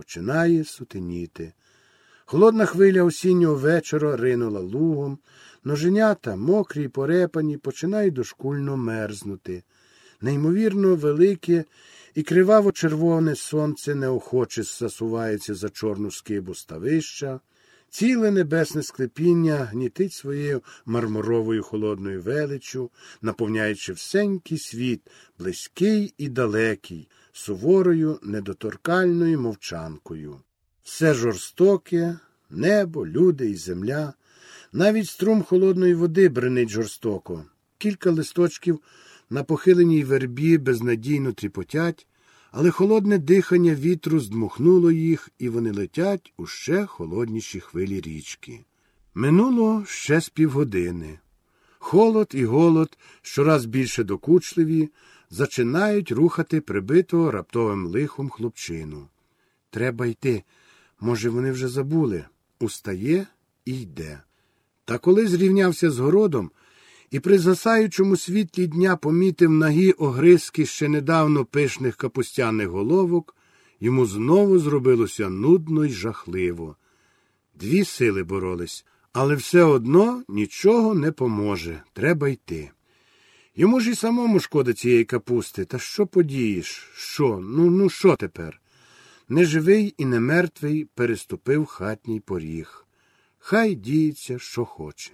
Починає сутеніти. Холодна хвиля осіннього вечора ринула лугом, ноженята, мокрі й порепані, починають дошкульно мерзнути. Неймовірно велике і криваво червоне сонце неохоче засувається за чорну скибу ставища. Ціле небесне склепіння гнітить своєю мармуровою холодною величчю, наповняючи всенький світ, близький і далекий, суворою, недоторкальною мовчанкою. Все жорстоке, небо, люди і земля, навіть струм холодної води бренить жорстоко. Кілька листочків на похиленій вербі безнадійно тріпотять, але холодне дихання вітру здмухнуло їх, і вони летять у ще холодніші хвилі річки. Минуло ще з півгодини. Холод і голод, щораз більше докучливі, зачинають рухати прибитого раптовим лихом хлопчину. Треба йти. Може, вони вже забули. Устає і йде. Та коли зрівнявся з городом, і при засаючому світлі дня помітив нагі огризки ще недавно пишних капустяних головок, йому знову зробилося нудно й жахливо. Дві сили боролись, але все одно нічого не поможе. Треба йти. Йому ж і самому шкода цієї капусти. Та що подієш? Що? Ну, ну, що тепер? Неживий і не мертвий переступив хатній поріг. Хай діється, що хоче.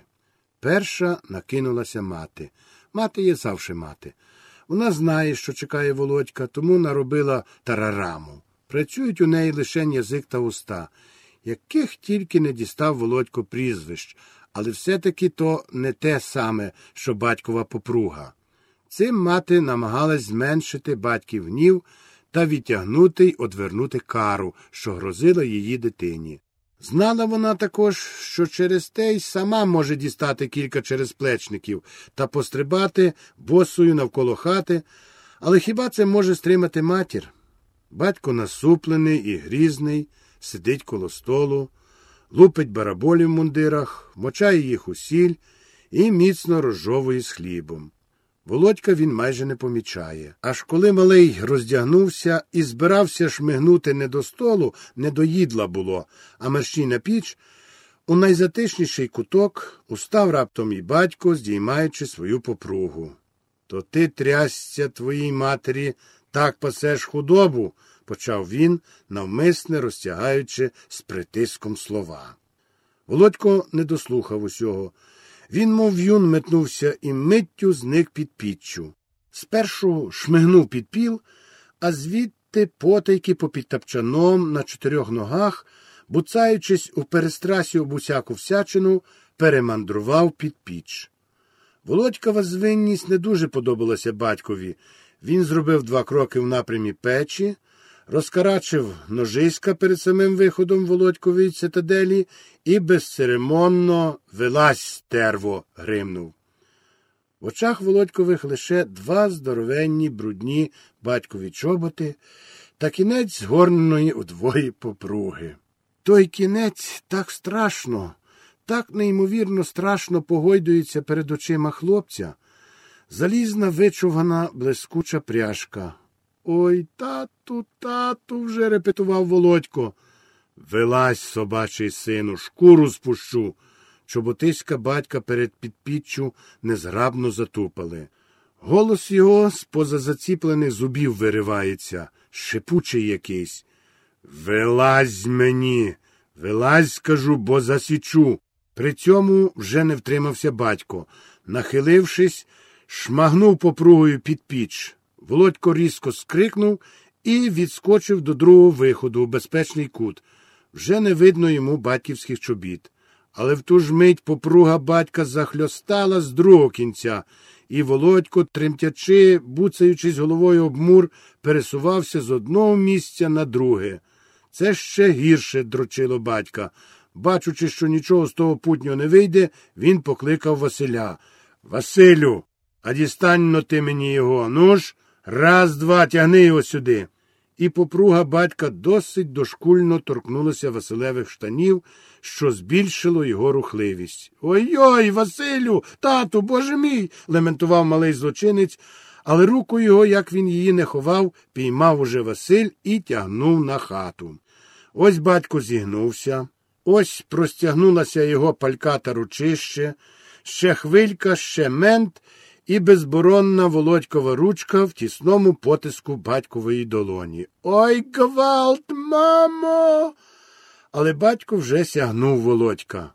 Перша накинулася мати. Мати є завше мати. Вона знає, що чекає володька, тому наробила тарараму. Працюють у неї лише язик та уста, яких тільки не дістав володько прізвищ, але все-таки то не те саме, що батькова попруга. Цим мати намагалась зменшити батьків гнів та відтягнути й одвернути кару, що грозила її дитині. Знала вона також, що через те й сама може дістати кілька черезплечників та пострибати босою навколо хати, але хіба це може стримати матір? Батько насуплений і грізний, сидить коло столу, лупить бараболів в мундирах, мочає їх у сіль і міцно розжовує з хлібом. Володька він майже не помічає. Аж коли малий роздягнувся і збирався шмигнути не до столу, не до їдла було, а мерщій на піч, у найзатишніший куток устав раптом і батько, здіймаючи свою попругу. То ти трясся твоїй матері, так пасеш худобу, почав він, навмисне розтягаючи з притиском слова. Володько не дослухав усього. Він, мов юн, метнувся і миттю зник під піччю. Спершу шмигнув під піл, а звідти потайки попід тапчаном на чотирьох ногах, буцаючись у перестрасі об усяку всячину, перемандрував під піч. Володькова звинність не дуже подобалася батькові. Він зробив два кроки в напрямі печі, розкарачив ножиська перед самим виходом Володькової цитаделі і безцеремонно вилазь стерво гримнув. В очах Володькових лише два здоровенні, брудні батькові чоботи та кінець згорненої удвоє попруги. Той кінець так страшно, так неймовірно страшно погойдується перед очима хлопця. Залізна вичувана блискуча пряжка. Ой, тату, тату, вже репетував Володько. Вилазь, собачий сину, шкуру спущу. Чоботиська батька перед підпіччю незграбно затупали. Голос його з поза заціплених зубів виривається, шипучий якийсь. Вилазь мені, вилазь, скажу, бо засічу. При цьому вже не втримався батько. Нахилившись, шмагнув попругою під піч. Володько різко скрикнув і відскочив до другого виходу у безпечний кут. Вже не видно йому батьківських чобіт. Але в ту ж мить попруга батька захльостала з другого кінця, і Володько, тремтячи, буцаючись головою об мур, пересувався з одного місця на друге. Це ще гірше дрочило батька. Бачучи, що нічого з того путнього не вийде, він покликав Василя. Василю, а дістань но ти мені його. Ну ж, раз, два, тягни його сюди і попруга батька досить дошкульно торкнулася Василевих штанів, що збільшило його рухливість. Ой ой, Василю, тату, боже мій. лементував малий злочинець, але руку його, як він її не ховав, піймав уже Василь і тягнув на хату. Ось батько зігнувся, ось простягнулася його пальката ручище, ще хвилька, ще мент і безборонна володькова ручка в тісному потиску батькової долоні. Ой, гвалт, мамо! Але батько вже сягнув володька.